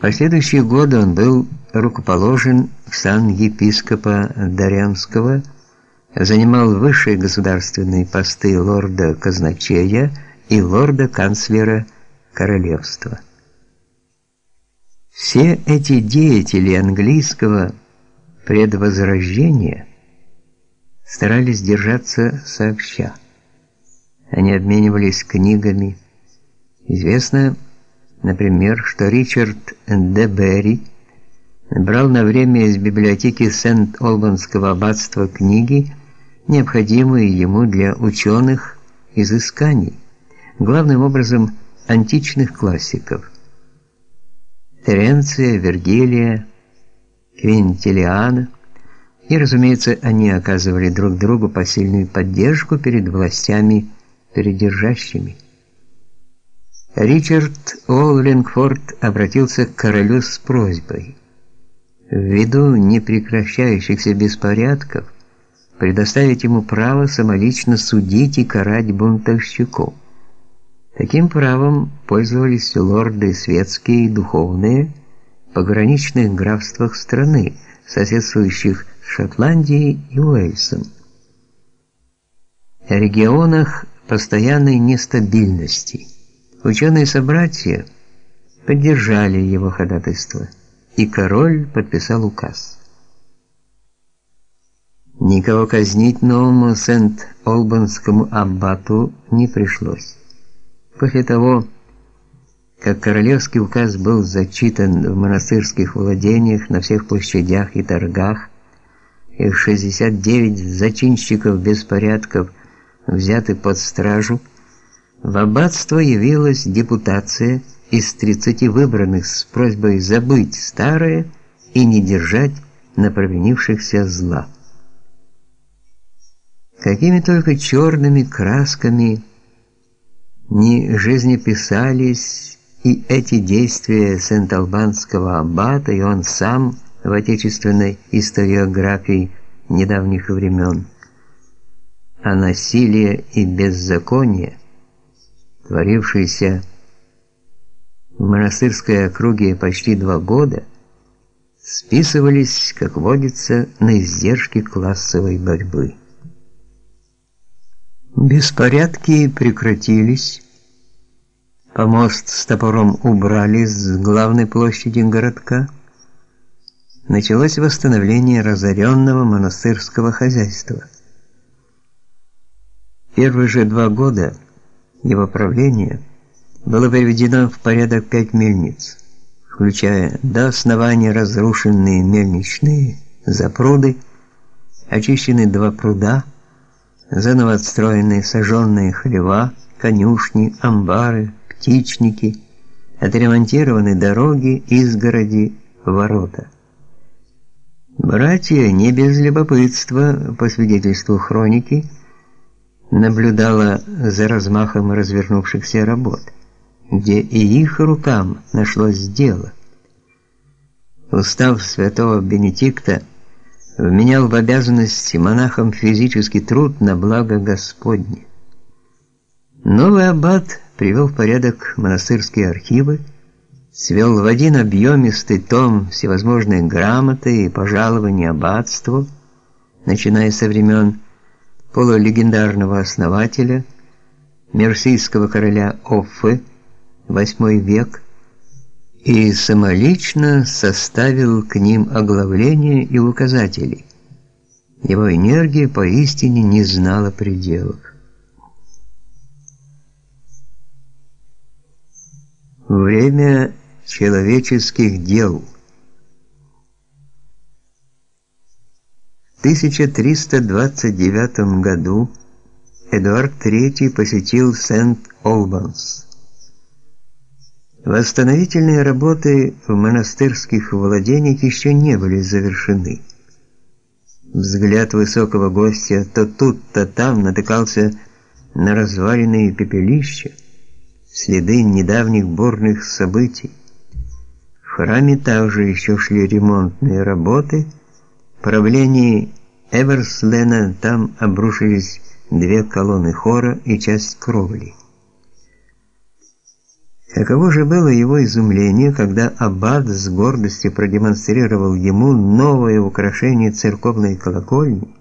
последующие годы он был рукоположен в сан епископа Дарянского, занимал высшие государственные посты лорда казначея и лорда-канцлера королевства. Все эти деятели английского предвозрождения старались держаться сообща. Они обменивались книгами. Известно, например, что Ричард де Берри брал на время из библиотеки Сент-Олбанского аббатства книги, необходимые ему для ученых изысканий, главным образом античных классиков. Теренция, Вергилия, Квинтилиана, и, разумеется, они оказывали друг другу посильную поддержку перед властями передержащими. Ричард Оллингфорд обратился к королю с просьбой ввиду непрекращающихся беспорядков предоставить ему право самолично судить и карать бунтовщиков. Таким правом пользовались лорды светские и духовные в пограничных графствах страны, соседствующих с Шотландией и Уэльсом. В регионах постоянной нестабильности ученые-собратья поддержали его ходатайство, и король подписал указ. Никого казнить новому Сент-Олбанскому аббату не пришлось. После того, как королевский указ был зачитан в монастырских владениях на всех площадях и торгах, и 69 зачинщиков беспорядков взяты под стражу, в аббатство явилась депутация из 30 выбранных с просьбой забыть старое и не держать на провинившихся зла. Какими только черными красками не жизнеписались и эти действия Сент-Албанского аббата, и он сам в отечественной историографии недавних времен. А насилие и беззаконие, творившиеся в монастырской округе почти два года, списывались, как водится, на издержки классовой борьбы. Беспорядки прекратились. Помост с топором убрали с главной площади городка. Началось восстановление разоренного монастырского хозяйства. Первые же два года его правления было приведено в порядок пять мельниц, включая до основания разрушенные мельничные запруды, очищены два пруда, заново отстроенные сожженные хлева, конюшни, амбары, птичники, отремонтированы дороги, изгороди, ворота. Братья не без любопытства, по свидетельству хроники, наблюдала за размахом развернувшихся работ, где и их рукам нашлось дело. Устав святого Бенедикта вменял в обязанности монахам физический труд на благо Господне. Новый аббат привел в порядок монастырские архивы, свел в один объемистый том всевозможные грамоты и пожалования аббатству, начиная со времен полулегендарного основателя, мерсийского короля Оффы, VIII век, и самолично составил к ним оглавление и указатели. Его энергия поистине не знала пределов. Время человеческих дел. 1329 году Эдуард III посетил Сент-Олбанс. Восстановительные работы в монастырских владениях еще не были завершены. Взгляд высокого гостя то тут, то там натыкался на разваленные пепелища, следы недавних бурных событий. В храме также еще шли ремонтные работы. Правлении Эверслена там обрушились две колонны хора и часть кровли. Каково же было его изумление, когда аббат с гордостью продемонстрировал ему новое украшение церковной колокольни,